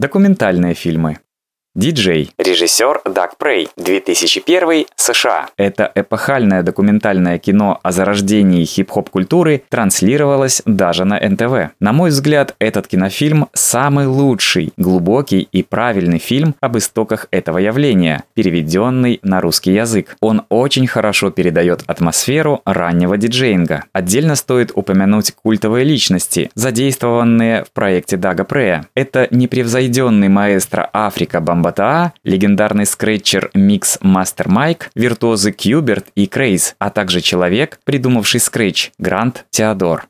Документальные фильмы. Диджей. Режиссер Даг Прей, 2001, США. Это эпохальное документальное кино о зарождении хип-хоп культуры транслировалось даже на НТВ. На мой взгляд, этот кинофильм самый лучший, глубокий и правильный фильм об истоках этого явления, переведенный на русский язык. Он очень хорошо передает атмосферу раннего диджеинга. Отдельно стоит упомянуть культовые личности, задействованные в проекте Дага Прея. Это непревзойденный маэстро Африка Бам Бамбатаа, легендарный скретчер Микс Мастер Майк, виртуозы Кьюберт и Крейз, а также человек, придумавший скретч Гранд Теодор.